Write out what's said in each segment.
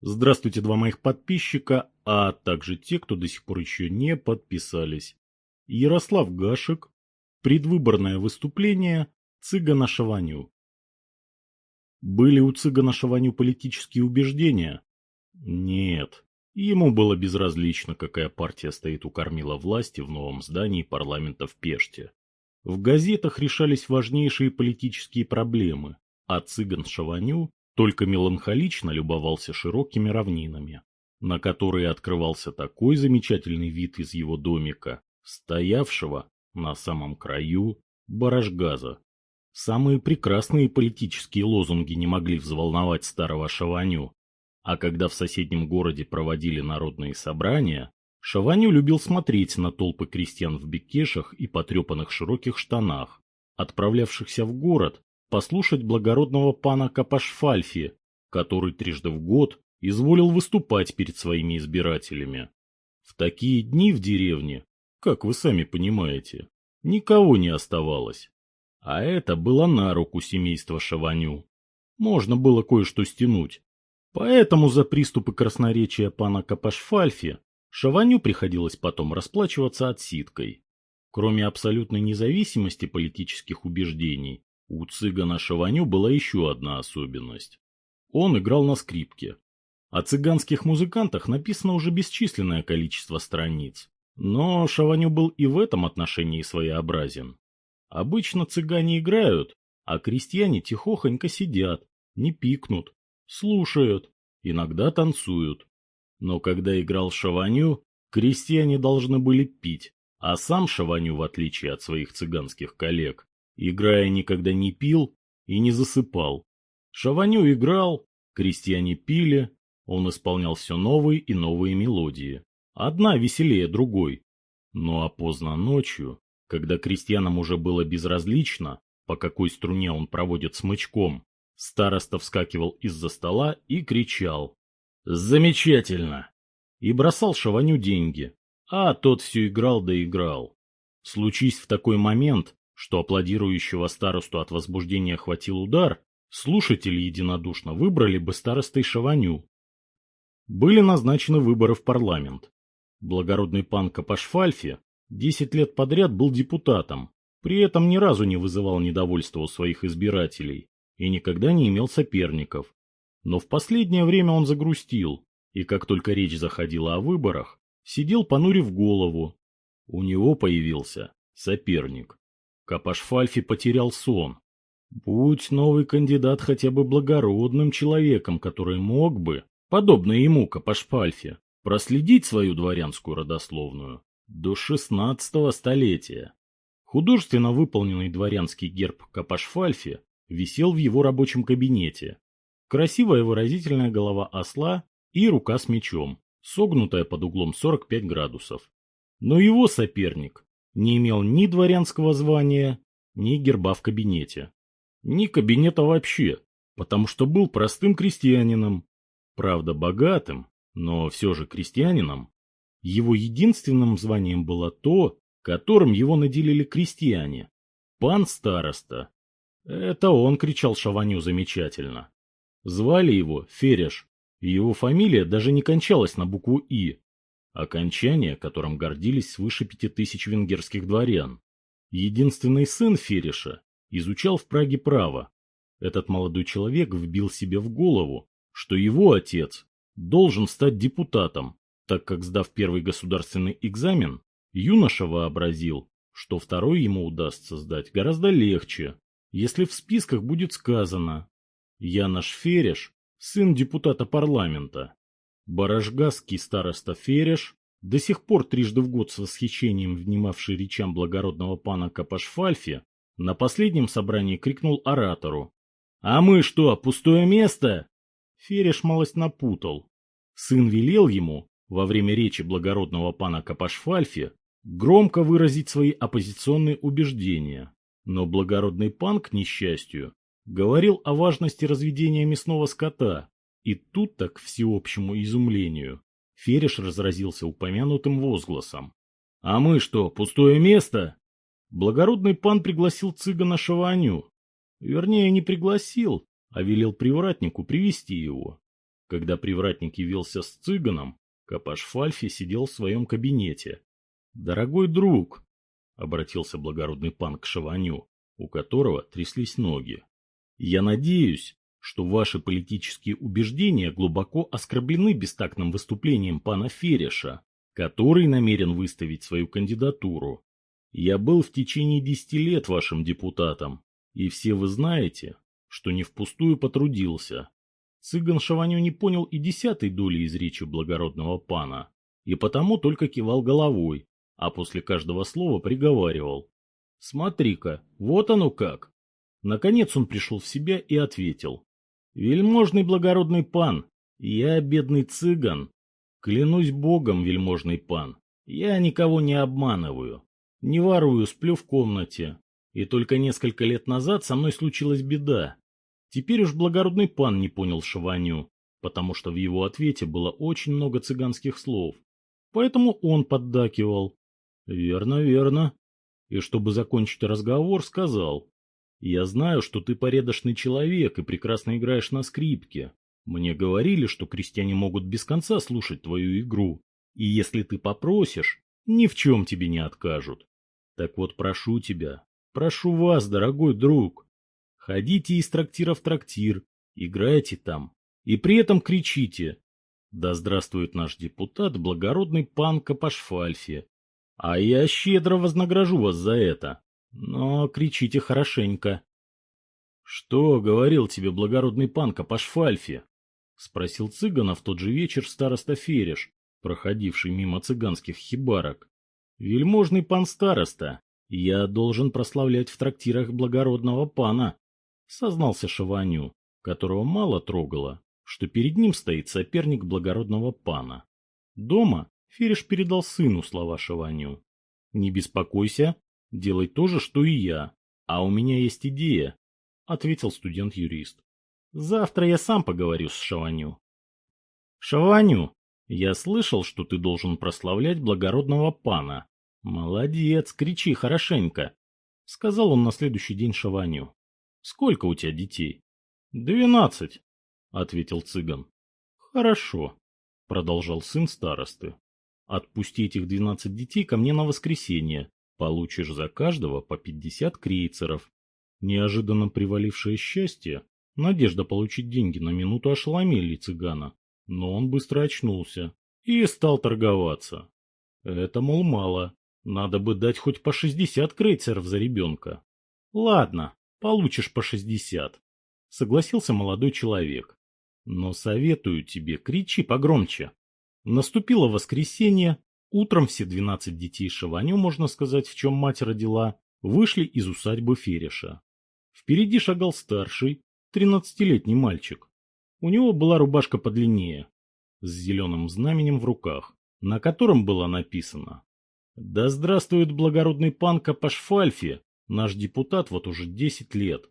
Здравствуйте, два моих подписчика, а также те, кто до сих пор еще не подписались. Ярослав Гашек. Предвыборное выступление Цыгана Шаваню. Были у Цыгана Шаваню политические убеждения? Нет. Ему было безразлично, какая партия стоит у кормила власти в новом здании парламента в Пеште. В газетах решались важнейшие политические проблемы, а Цыган Шаваню только меланхолично любовался широкими равнинами, на которые открывался такой замечательный вид из его домика, стоявшего на самом краю барашгаза. Самые прекрасные политические лозунги не могли взволновать старого Шаваню, а когда в соседнем городе проводили народные собрания, Шаваню любил смотреть на толпы крестьян в бекешах и потрепанных широких штанах, отправлявшихся в город послушать благородного пана Капашфальфи, который трижды в год изволил выступать перед своими избирателями. В такие дни в деревне, как вы сами понимаете, никого не оставалось. А это было на руку семейства Шаваню. Можно было кое-что стянуть. Поэтому за приступы красноречия пана Капашфальфи Шаваню приходилось потом расплачиваться отсидкой. Кроме абсолютной независимости политических убеждений, у цыгана Шаваню была еще одна особенность. Он играл на скрипке. О цыганских музыкантах написано уже бесчисленное количество страниц. Но Шаваню был и в этом отношении своеобразен. Обычно цыгане играют, а крестьяне тихохонько сидят, не пикнут, слушают, иногда танцуют. Но когда играл Шаваню, крестьяне должны были пить, а сам Шаваню, в отличие от своих цыганских коллег, Играя никогда не пил и не засыпал. Шаваню играл, крестьяне пили, он исполнял все новые и новые мелодии. Одна веселее другой. Ну а поздно ночью, когда крестьянам уже было безразлично, по какой струне он проводит смычком, староста вскакивал из-за стола и кричал «Замечательно!» и бросал Шаваню деньги, а тот все играл да играл. Случись в такой момент, что аплодирующего старосту от возбуждения хватил удар, слушатели единодушно выбрали бы старостой Шаваню. Были назначены выборы в парламент. Благородный пан Капашфальфи десять лет подряд был депутатом, при этом ни разу не вызывал недовольства у своих избирателей и никогда не имел соперников. Но в последнее время он загрустил, и как только речь заходила о выборах, сидел понурив голову. У него появился соперник. Капашфальфи потерял сон. Будь новый кандидат хотя бы благородным человеком, который мог бы, подобно ему, Капашфальфе, проследить свою дворянскую родословную до шестнадцатого столетия. Художественно выполненный дворянский герб Капашфальфи висел в его рабочем кабинете. Красивая выразительная голова осла и рука с мечом, согнутая под углом 45 градусов. Но его соперник, не имел ни дворянского звания, ни герба в кабинете. Ни кабинета вообще, потому что был простым крестьянином. Правда, богатым, но все же крестьянином. Его единственным званием было то, которым его наделили крестьяне. Пан староста. Это он кричал Шаваню замечательно. Звали его Фереш, и его фамилия даже не кончалась на букву «И», окончание, которым гордились свыше пяти тысяч венгерских дворян. Единственный сын Фериша изучал в Праге право. Этот молодой человек вбил себе в голову, что его отец должен стать депутатом, так как, сдав первый государственный экзамен, юноша вообразил, что второй ему удастся сдать гораздо легче, если в списках будет сказано «Янош Фереш, сын депутата парламента». Барашгасский староста Фереш, до сих пор трижды в год с восхищением внимавший речам благородного пана Капашфальфи, на последнем собрании крикнул оратору. «А мы что, пустое место?» Фереш малость напутал. Сын велел ему, во время речи благородного пана Капашфальфи, громко выразить свои оппозиционные убеждения. Но благородный пан, к несчастью, говорил о важности разведения мясного скота, и тут так, к всеобщему изумлению, Фереш разразился упомянутым возгласом. — А мы что, пустое место? Благородный пан пригласил цыгана Шаваню. Вернее, не пригласил, а велел привратнику привести его. Когда привратник явился с цыганом, Капаш Фальфи сидел в своем кабинете. «Дорогой друг!» — обратился благородный пан к Шаваню, у которого тряслись ноги. «Я надеюсь, что ваши политические убеждения глубоко оскорблены бестактным выступлением пана Фереша, который намерен выставить свою кандидатуру. Я был в течение десяти лет вашим депутатом, и все вы знаете, что не впустую потрудился. Цыган Шаваню не понял и десятой доли из речи благородного пана, и потому только кивал головой, а после каждого слова приговаривал. «Смотри-ка, вот оно как!» Наконец он пришел в себя и ответил. «Вельможный благородный пан, я бедный цыган. Клянусь богом, вельможный пан, я никого не обманываю. Не ворую, сплю в комнате. И только несколько лет назад со мной случилась беда. Теперь уж благородный пан не понял Шаваню, потому что в его ответе было очень много цыганских слов. Поэтому он поддакивал. «Верно, верно». И чтобы закончить разговор, сказал. «Я знаю, что ты порядочный человек и прекрасно играешь на скрипке. Мне говорили, что крестьяне могут без конца слушать твою игру, и если ты попросишь, ни в чем тебе не откажут. Так вот прошу тебя, прошу вас, дорогой друг, Ходите из трактира в трактир, играйте там, и при этом кричите «Да здравствует наш депутат, благородный пан Капашфальфи! А я щедро вознагражу вас за это, но кричите хорошенько!» «Что говорил тебе благородный пан Капашфальфи?» — спросил цыгана в тот же вечер староста Фереш, проходивший мимо цыганских хибарок. «Вельможный пан староста, я должен прославлять в трактирах благородного пана, сознался Шаваню, которого мало трогало, что перед ним стоит соперник благородного пана. Дома Фериш передал сыну слова Шаваню. «Не беспокойся, делай то же, что и я, а у меня есть идея», — ответил студент-юрист. «Завтра я сам поговорю с Шаваню». «Шаваню, я слышал, что ты должен прославлять благородного пана. Молодец, кричи хорошенько», — сказал он на следующий день Шаваню. Сколько у тебя детей? Двенадцать, ответил цыган. Хорошо, продолжал сын старосты. Отпусти этих двенадцать детей ко мне на воскресенье. Получишь за каждого по пятьдесят крейцеров. Неожиданно привалившее счастье, надежда получить деньги на минуту ошеломили цыгана. Но он быстро очнулся и стал торговаться. Это, мол, мало. Надо бы дать хоть по шестьдесят крейцеров за ребенка. Ладно, Получишь по шестьдесят. Согласился молодой человек. Но советую тебе, кричи погромче. Наступило воскресенье, утром все двенадцать детей Шаваню, можно сказать, в чем мать родила, вышли из усадьбы Фереша. Впереди шагал старший, тринадцатилетний мальчик. У него была рубашка подлиннее, с зеленым знаменем в руках, на котором было написано «Да здравствует благородный пан Капашфальфи, Наш депутат вот уже 10 лет.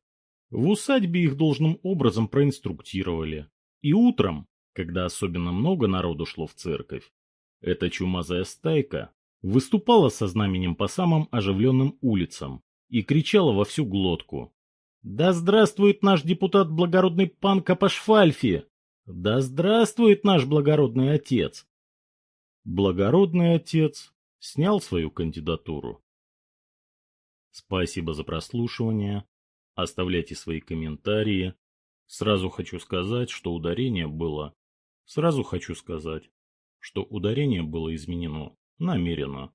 В усадьбе их должным образом проинструктировали. И утром, когда особенно много народу шло в церковь, эта чумазая стайка выступала со знаменем по самым оживленным улицам и кричала во всю глотку. «Да здравствует наш депутат благородный пан Капашфальфи! Да здравствует наш благородный отец!» Благородный отец снял свою кандидатуру. Спасибо за прослушивание. Оставляйте свои комментарии. Сразу хочу сказать, что ударение было... Сразу хочу сказать, что ударение было изменено намеренно.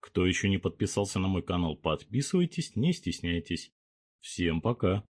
Кто еще не подписался на мой канал, подписывайтесь, не стесняйтесь. Всем пока.